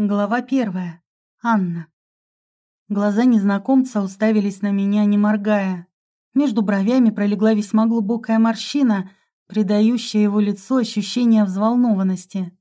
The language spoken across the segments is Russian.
Глава первая. Анна. Глаза незнакомца уставились на меня, не моргая. Между бровями пролегла весьма глубокая морщина, придающая его лицу ощущение взволнованности.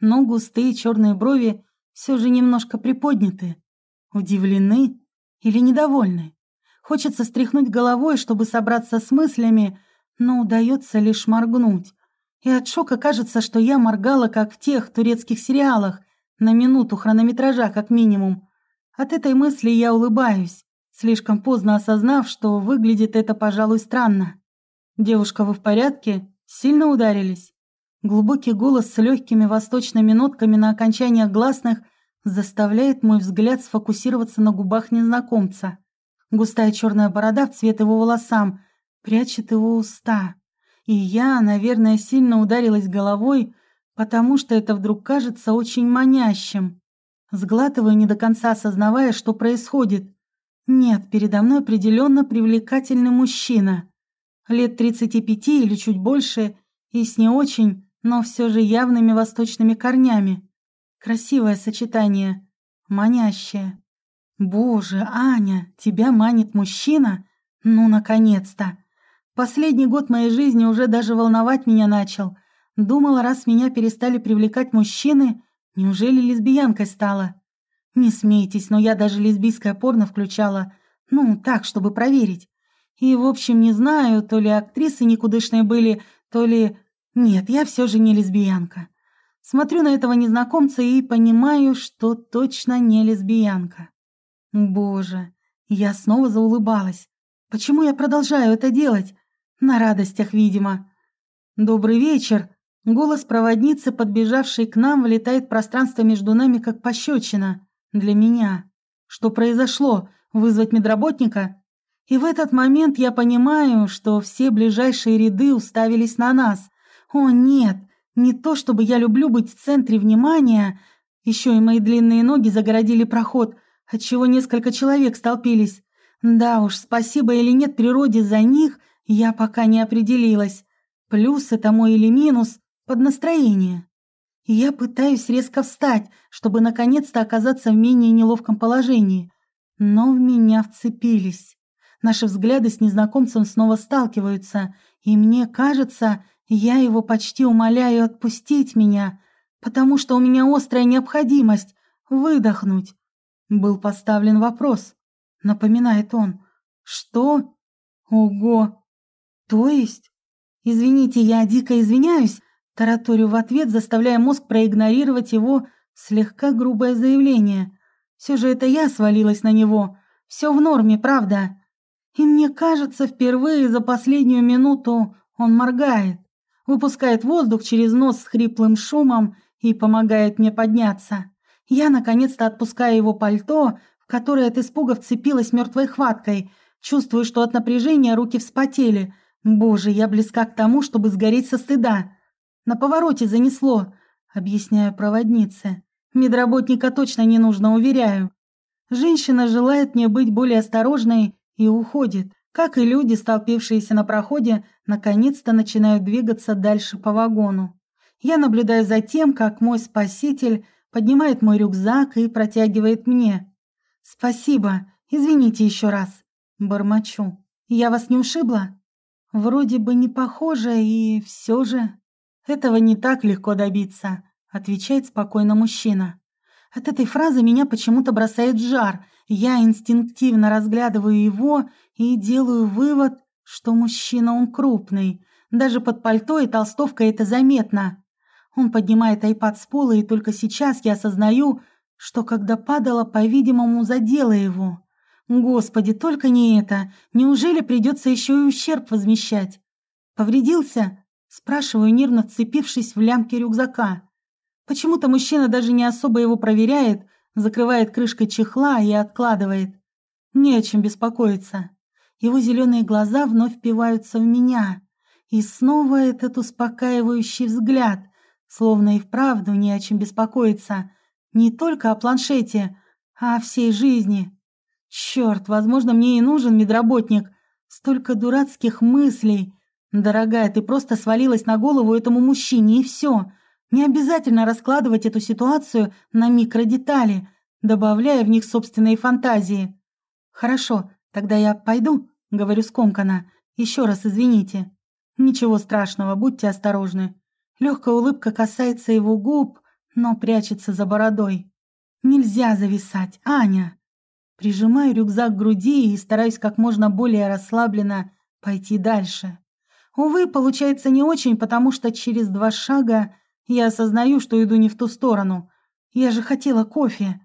Но густые черные брови все же немножко приподняты. Удивлены или недовольны? Хочется стряхнуть головой, чтобы собраться с мыслями, но удается лишь моргнуть. И от шока кажется, что я моргала, как в тех турецких сериалах, на минуту хронометража как минимум. От этой мысли я улыбаюсь, слишком поздно осознав, что выглядит это, пожалуй, странно. «Девушка, вы в порядке? Сильно ударились?» Глубокий голос с легкими восточными нотками на окончаниях гласных заставляет мой взгляд сфокусироваться на губах незнакомца. Густая черная борода в цвет его волосам прячет его уста. И я, наверное, сильно ударилась головой, потому что это вдруг кажется очень манящим. Сглатываю, не до конца осознавая, что происходит. Нет, передо мной определенно привлекательный мужчина. Лет 35 или чуть больше, и с не очень, но все же явными восточными корнями. Красивое сочетание, манящее. Боже, Аня, тебя манит мужчина? Ну, наконец-то! Последний год моей жизни уже даже волновать меня начал — Думала, раз меня перестали привлекать мужчины, неужели лесбиянкой стала? Не смейтесь, но я даже лесбийское порно включала. Ну, так, чтобы проверить. И, в общем, не знаю, то ли актрисы никудышные были, то ли... Нет, я все же не лесбиянка. Смотрю на этого незнакомца и понимаю, что точно не лесбиянка. Боже, я снова заулыбалась. Почему я продолжаю это делать? На радостях, видимо. «Добрый вечер», Голос проводницы, подбежавшей к нам, влетает в пространство между нами, как пощечина. Для меня. Что произошло? Вызвать медработника? И в этот момент я понимаю, что все ближайшие ряды уставились на нас. О, нет, не то чтобы я люблю быть в центре внимания. Еще и мои длинные ноги загородили проход, отчего несколько человек столпились. Да уж, спасибо или нет природе за них, я пока не определилась. Плюс это мой или минус, под настроение. Я пытаюсь резко встать, чтобы наконец-то оказаться в менее неловком положении. Но в меня вцепились. Наши взгляды с незнакомцем снова сталкиваются, и мне кажется, я его почти умоляю отпустить меня, потому что у меня острая необходимость выдохнуть. Был поставлен вопрос, напоминает он. Что? Ого! То есть? Извините, я дико извиняюсь, Тараторю в ответ, заставляя мозг проигнорировать его слегка грубое заявление. Все же это я свалилась на него. Все в норме, правда? И мне кажется, впервые за последнюю минуту он моргает, выпускает воздух через нос с хриплым шумом и помогает мне подняться. Я, наконец-то, отпускаю его пальто, в которое от испуга вцепилась мертвой хваткой. Чувствую, что от напряжения руки вспотели. Боже, я близка к тому, чтобы сгореть со стыда. На повороте занесло, объясняю проводнице. Медработника точно не нужно, уверяю. Женщина желает мне быть более осторожной и уходит. Как и люди, столпившиеся на проходе, наконец-то начинают двигаться дальше по вагону. Я наблюдаю за тем, как мой спаситель поднимает мой рюкзак и протягивает мне. «Спасибо, извините еще раз», — бормочу. «Я вас не ушибла?» Вроде бы не похоже, и все же... «Этого не так легко добиться», — отвечает спокойно мужчина. От этой фразы меня почему-то бросает жар. Я инстинктивно разглядываю его и делаю вывод, что мужчина он крупный. Даже под пальто и толстовкой это заметно. Он поднимает айпад с пола, и только сейчас я осознаю, что когда падала, по-видимому, задела его. Господи, только не это. Неужели придется еще и ущерб возмещать? Повредился? Спрашиваю, нервно вцепившись в лямки рюкзака. Почему-то мужчина даже не особо его проверяет, закрывает крышкой чехла и откладывает. Не о чем беспокоиться. Его зеленые глаза вновь впиваются в меня. И снова этот успокаивающий взгляд, словно и вправду не о чем беспокоиться. Не только о планшете, а о всей жизни. Черт, возможно, мне и нужен медработник. Столько дурацких мыслей, «Дорогая, ты просто свалилась на голову этому мужчине, и все. Не обязательно раскладывать эту ситуацию на микродетали, добавляя в них собственные фантазии. «Хорошо, тогда я пойду», — говорю скомканно. «Еще раз извините». «Ничего страшного, будьте осторожны». Легкая улыбка касается его губ, но прячется за бородой. «Нельзя зависать, Аня!» Прижимаю рюкзак к груди и стараюсь как можно более расслабленно пойти дальше. Увы, получается не очень, потому что через два шага я осознаю, что иду не в ту сторону. Я же хотела кофе.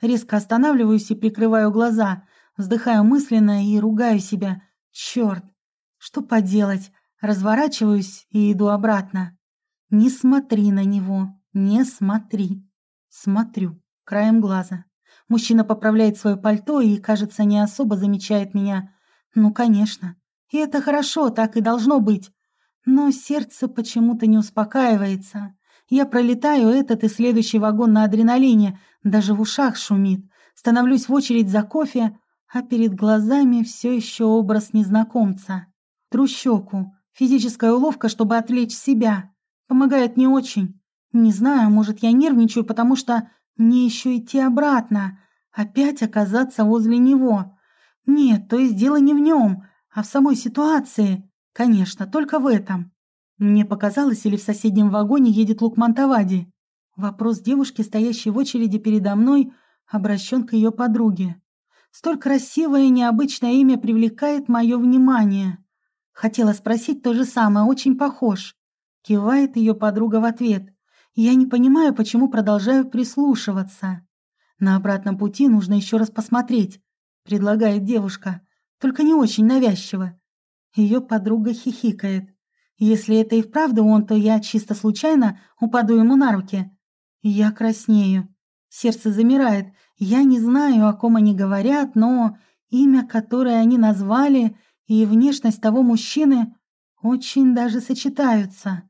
Резко останавливаюсь и прикрываю глаза, вздыхаю мысленно и ругаю себя. Черт! Что поделать? Разворачиваюсь и иду обратно. Не смотри на него, не смотри. Смотрю, краем глаза. Мужчина поправляет свое пальто и, кажется, не особо замечает меня. Ну, конечно. И это хорошо, так и должно быть. Но сердце почему-то не успокаивается. Я пролетаю этот и следующий вагон на адреналине, даже в ушах шумит. Становлюсь в очередь за кофе, а перед глазами все еще образ незнакомца. Тру щеку. Физическая уловка, чтобы отвлечь себя. Помогает не очень. Не знаю, может, я нервничаю, потому что мне еще идти обратно. Опять оказаться возле него. Нет, то есть дело не в нем, а в самой ситуации. Конечно, только в этом. Мне показалось, или в соседнем вагоне едет Лукман Тавади. Вопрос девушки, стоящей в очереди передо мной, обращен к ее подруге. Столь красивое и необычное имя привлекает мое внимание. Хотела спросить то же самое, очень похож. Кивает ее подруга в ответ. Я не понимаю, почему продолжаю прислушиваться. На обратном пути нужно еще раз посмотреть, предлагает девушка, только не очень навязчиво. Ее подруга хихикает. Если это и вправду он, то я чисто случайно упаду ему на руки. Я краснею. Сердце замирает. Я не знаю, о ком они говорят, но имя, которое они назвали, и внешность того мужчины очень даже сочетаются.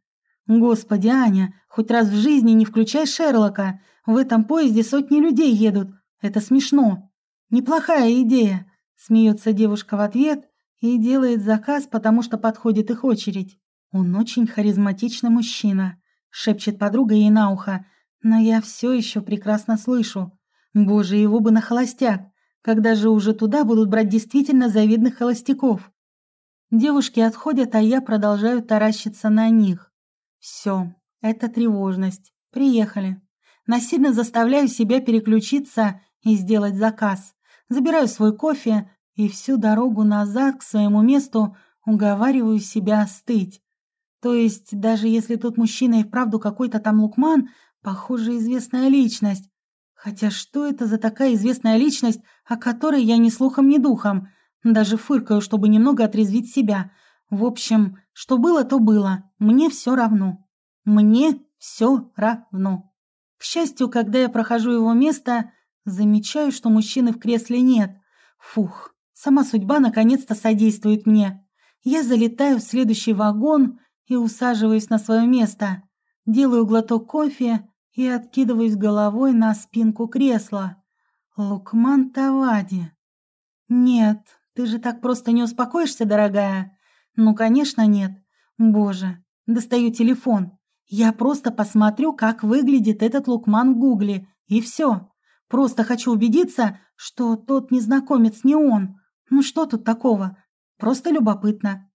Господи, Аня, хоть раз в жизни не включай Шерлока. В этом поезде сотни людей едут. Это смешно. Неплохая идея. Смеется девушка в ответ и делает заказ, потому что подходит их очередь. Он очень харизматичный мужчина, шепчет подруга ей на ухо, но я все еще прекрасно слышу. Боже, его бы на холостяк. Когда же уже туда будут брать действительно завидных холостяков? Девушки отходят, а я продолжаю таращиться на них. Все, это тревожность. Приехали. Насильно заставляю себя переключиться и сделать заказ. Забираю свой кофе и всю дорогу назад к своему месту уговариваю себя остыть. То есть, даже если тот мужчина и вправду какой-то там лукман, похоже, известная личность. Хотя что это за такая известная личность, о которой я ни слухом, ни духом? Даже фыркаю, чтобы немного отрезвить себя. В общем, что было, то было. Мне все равно. Мне все равно. К счастью, когда я прохожу его место, замечаю, что мужчины в кресле нет. Фух, сама судьба наконец-то содействует мне. Я залетаю в следующий вагон и усаживаюсь на свое место. Делаю глоток кофе и откидываюсь головой на спинку кресла. Лукман Тавади. Нет, ты же так просто не успокоишься, дорогая? Ну, конечно, нет. Боже, достаю телефон. Я просто посмотрю, как выглядит этот Лукман в гугле, и все. Просто хочу убедиться, что тот незнакомец не он. Ну что тут такого? Просто любопытно.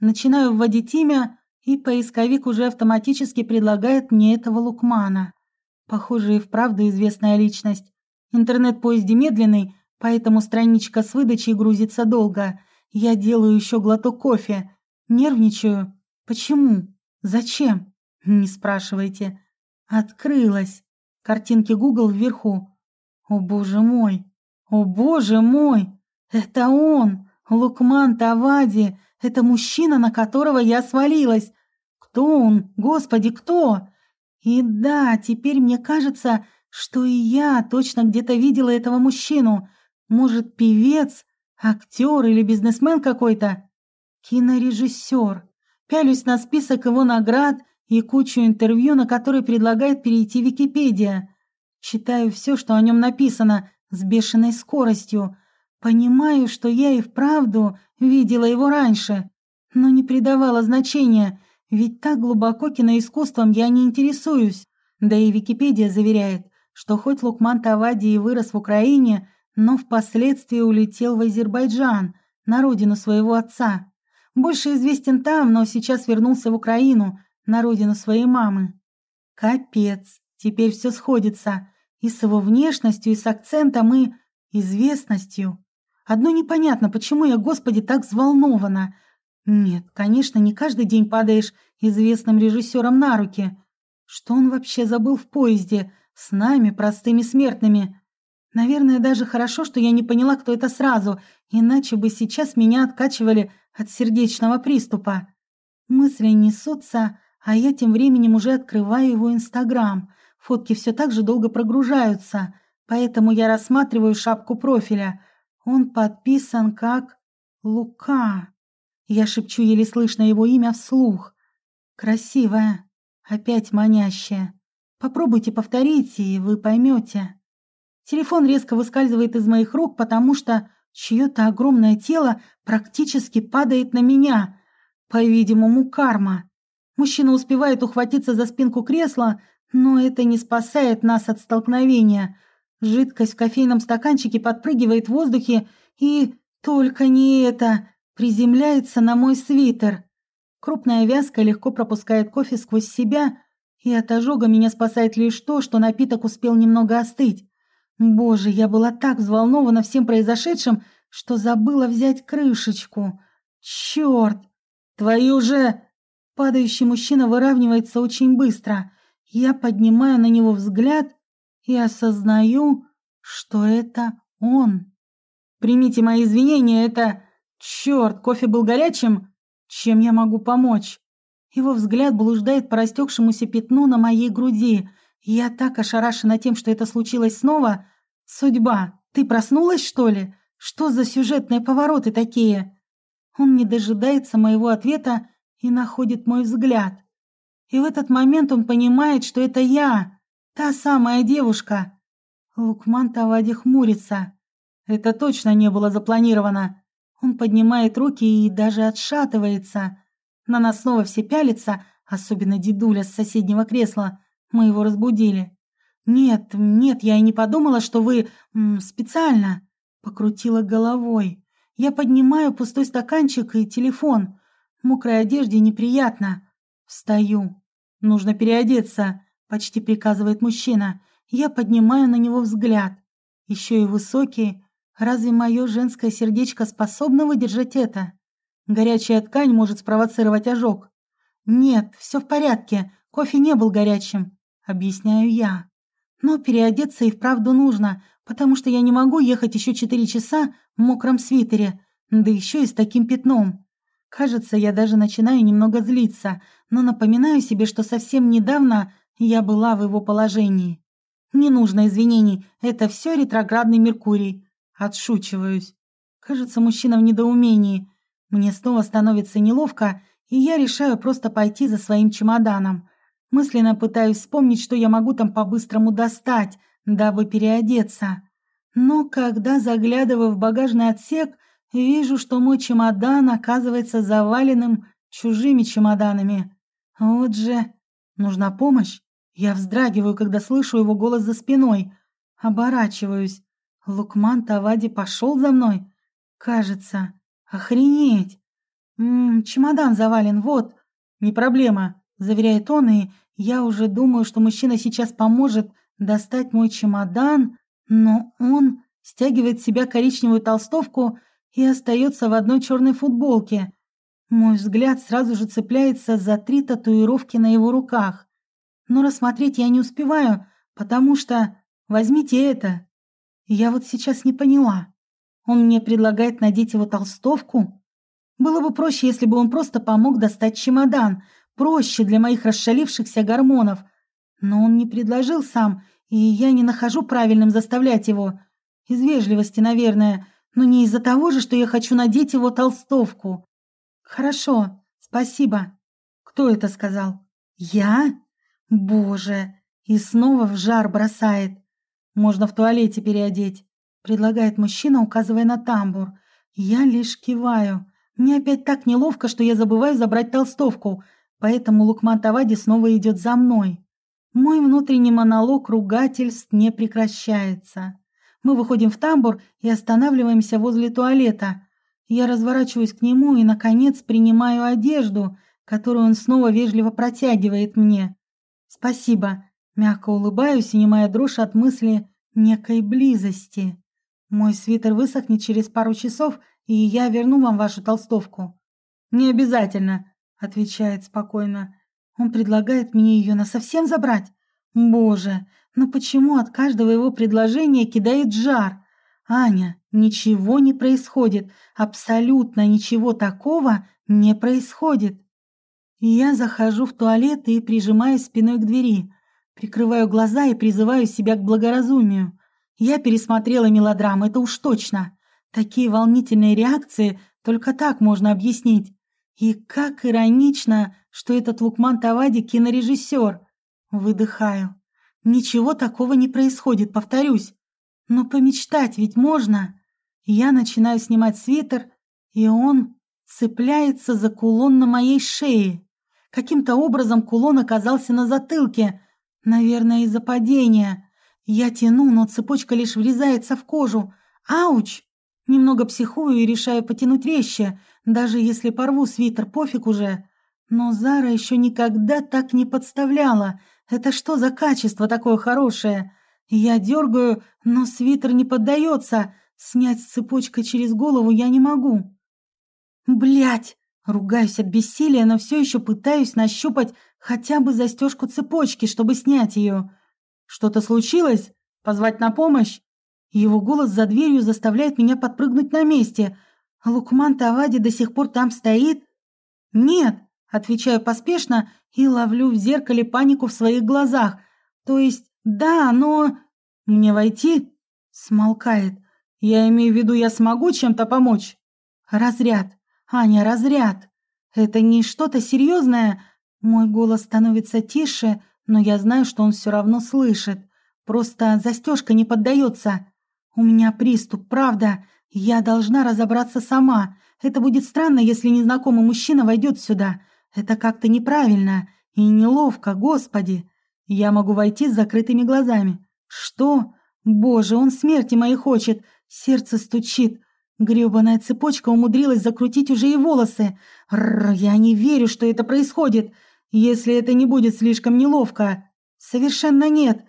Начинаю вводить имя, и поисковик уже автоматически предлагает мне этого Лукмана. Похоже, и вправду известная личность. Интернет-поезде медленный, поэтому страничка с выдачей грузится долго. Я делаю еще глоток кофе. Нервничаю. Почему? Зачем? Не спрашивайте. Открылась. Картинки Google вверху. О боже мой! О боже мой! Это он! Лукман Тавади! Это мужчина, на которого я свалилась. Кто он? Господи, кто? И да, теперь мне кажется, что и я точно где-то видела этого мужчину. Может, певец, актер или бизнесмен какой-то? Кинорежиссер. Пялюсь на список его наград и кучу интервью, на которые предлагает перейти Википедия. Читаю все, что о нем написано, с бешеной скоростью. Понимаю, что я и вправду видела его раньше, но не придавала значения, Ведь так глубоко киноискусством я не интересуюсь. Да и Википедия заверяет, что хоть Лукман Тавади и вырос в Украине, но впоследствии улетел в Азербайджан, на родину своего отца. Больше известен там, но сейчас вернулся в Украину, на родину своей мамы. Капец, теперь все сходится. И с его внешностью, и с акцентом, и известностью. Одно непонятно, почему я, Господи, так взволнована. Нет, конечно, не каждый день падаешь известным режиссером на руки. Что он вообще забыл в поезде? С нами, простыми смертными. Наверное, даже хорошо, что я не поняла, кто это сразу, иначе бы сейчас меня откачивали от сердечного приступа. Мысли несутся, а я тем временем уже открываю его Инстаграм. Фотки все так же долго прогружаются, поэтому я рассматриваю шапку профиля. Он подписан как Лука. Я шепчу еле слышно его имя вслух. Красивая, опять манящая. Попробуйте повторить, и вы поймете. Телефон резко выскальзывает из моих рук, потому что чье-то огромное тело практически падает на меня. По-видимому, карма. Мужчина успевает ухватиться за спинку кресла, но это не спасает нас от столкновения. Жидкость в кофейном стаканчике подпрыгивает в воздухе и, только не это, приземляется на мой свитер. Крупная вязка легко пропускает кофе сквозь себя, и от ожога меня спасает лишь то, что напиток успел немного остыть. Боже, я была так взволнована всем произошедшим, что забыла взять крышечку. Черт! Твою же... Падающий мужчина выравнивается очень быстро. Я поднимаю на него взгляд и осознаю, что это он. Примите мои извинения, это... Черт, кофе был горячим? Чем я могу помочь? Его взгляд блуждает по растекшемуся пятну на моей груди — я так ошарашена тем, что это случилось снова. Судьба, ты проснулась, что ли? Что за сюжетные повороты такие? Он не дожидается моего ответа и находит мой взгляд. И в этот момент он понимает, что это я, та самая девушка. Лукман Тавади хмурится. Это точно не было запланировано. Он поднимает руки и даже отшатывается. На нас снова все пялятся, особенно дедуля с соседнего кресла. Мы его разбудили. «Нет, нет, я и не подумала, что вы... М, специально...» Покрутила головой. Я поднимаю пустой стаканчик и телефон. В мокрой одежде неприятно. Встаю. «Нужно переодеться», — почти приказывает мужчина. Я поднимаю на него взгляд. Еще и высокий. Разве мое женское сердечко способно выдержать это? Горячая ткань может спровоцировать ожог. Нет, все в порядке. Кофе не был горячим объясняю я. Но переодеться и вправду нужно, потому что я не могу ехать еще четыре часа в мокром свитере, да еще и с таким пятном. Кажется, я даже начинаю немного злиться, но напоминаю себе, что совсем недавно я была в его положении. Не нужно извинений, это все ретроградный Меркурий. Отшучиваюсь. Кажется, мужчина в недоумении. Мне снова становится неловко, и я решаю просто пойти за своим чемоданом. Мысленно пытаюсь вспомнить, что я могу там по-быстрому достать, дабы переодеться. Но когда заглядываю в багажный отсек, вижу, что мой чемодан оказывается заваленным чужими чемоданами. Вот же... Нужна помощь? Я вздрагиваю, когда слышу его голос за спиной. Оборачиваюсь. Лукман Тавади пошел за мной? Кажется. Охренеть. М -м, чемодан завален, вот. Не проблема, заверяет он и я уже думаю, что мужчина сейчас поможет достать мой чемодан, но он стягивает с себя коричневую толстовку и остается в одной черной футболке. Мой взгляд сразу же цепляется за три татуировки на его руках. Но рассмотреть я не успеваю, потому что... Возьмите это. Я вот сейчас не поняла. Он мне предлагает надеть его толстовку? Было бы проще, если бы он просто помог достать чемодан, проще для моих расшалившихся гормонов. Но он не предложил сам, и я не нахожу правильным заставлять его. Из вежливости, наверное, но не из-за того же, что я хочу надеть его толстовку. Хорошо, спасибо. Кто это сказал? Я? Боже, и снова в жар бросает. Можно в туалете переодеть, предлагает мужчина, указывая на тамбур. Я лишь киваю. Мне опять так неловко, что я забываю забрать толстовку. поэтому Лукман Тавади снова идет за мной. Мой внутренний монолог ругательств не прекращается. Мы выходим в тамбур и останавливаемся возле туалета. Я разворачиваюсь к нему и, наконец, принимаю одежду, которую он снова вежливо протягивает мне. «Спасибо», — мягко улыбаюсь, снимая дрожь от мысли некой близости. «Мой свитер высохнет через пару часов, и я верну вам вашу толстовку». «Не обязательно», — отвечает спокойно. Он предлагает мне ее насовсем забрать. Боже, но почему от каждого его предложения кидает жар? Аня, ничего не происходит, абсолютно ничего такого не происходит. Я захожу в туалет и прижимаюсь спиной к двери, прикрываю глаза и призываю себя к благоразумию. Я пересмотрела мелодраму, это уж точно. Такие волнительные реакции только так можно объяснить. И как иронично, что этот Лукман Тавади кинорежиссер. Выдыхаю. Ничего такого не происходит, повторюсь. Но помечтать ведь можно. Я начинаю снимать свитер, и он цепляется за кулон на моей шее. Каким-то образом кулон оказался на затылке. Наверное, из-за падения. Я тяну, но цепочка лишь врезается в кожу. Ауч! Немного психую и решаю потянуть резче. Даже если порву свитер, пофиг уже. Но Зара еще никогда так не подставляла. Это что за качество такое хорошее? Я дергаю, но свитер не поддается. Снять с цепочкой через голову я не могу. Блять! Ругаюсь от бессилия, но все еще пытаюсь нащупать хотя бы застежку цепочки, чтобы снять ее. Что-то случилось? Позвать на помощь? Его голос за дверью заставляет меня подпрыгнуть на месте. Лукман Тавади до сих пор там стоит? Нет, отвечаю поспешно и ловлю в зеркале панику в своих глазах. То есть, да, но... Мне войти? Смолкает. Я имею в виду, я смогу чем-то помочь? Разряд. Аня, разряд. Это не что-то серьезное. Мой голос становится тише, но я знаю, что он все равно слышит. Просто застежка не поддается. У меня приступ, правда. Я должна разобраться сама. Это будет странно, если незнакомый мужчина войдет сюда. Это как-то неправильно и неловко, господи. Я могу войти с закрытыми глазами. Что? Боже, он смерти моей хочет. Сердце стучит. Грёбаная цепочка умудрилась закрутить уже и волосы. Рр, я не верю, что это происходит. Если это не будет слишком неловко. Совершенно нет.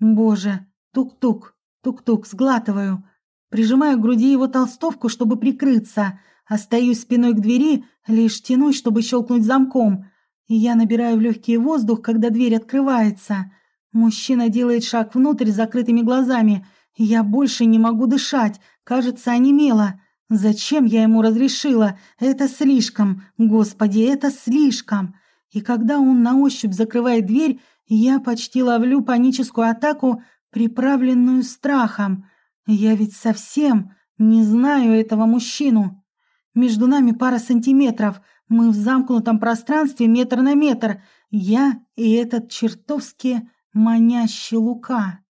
Боже, тук-тук, тук-тук, сглатываю. Прижимаю к груди его толстовку, чтобы прикрыться. Остаюсь спиной к двери, лишь тянусь, чтобы щелкнуть замком. И я набираю в легкий воздух, когда дверь открывается. Мужчина делает шаг внутрь закрытыми глазами. Я больше не могу дышать. Кажется, онемела. Зачем я ему разрешила? Это слишком. Господи, это слишком. И когда он на ощупь закрывает дверь, я почти ловлю паническую атаку, приправленную страхом. Я ведь совсем не знаю этого мужчину. Между нами пара сантиметров. Мы в замкнутом пространстве метр на метр. Я и этот чертовски манящий Лука.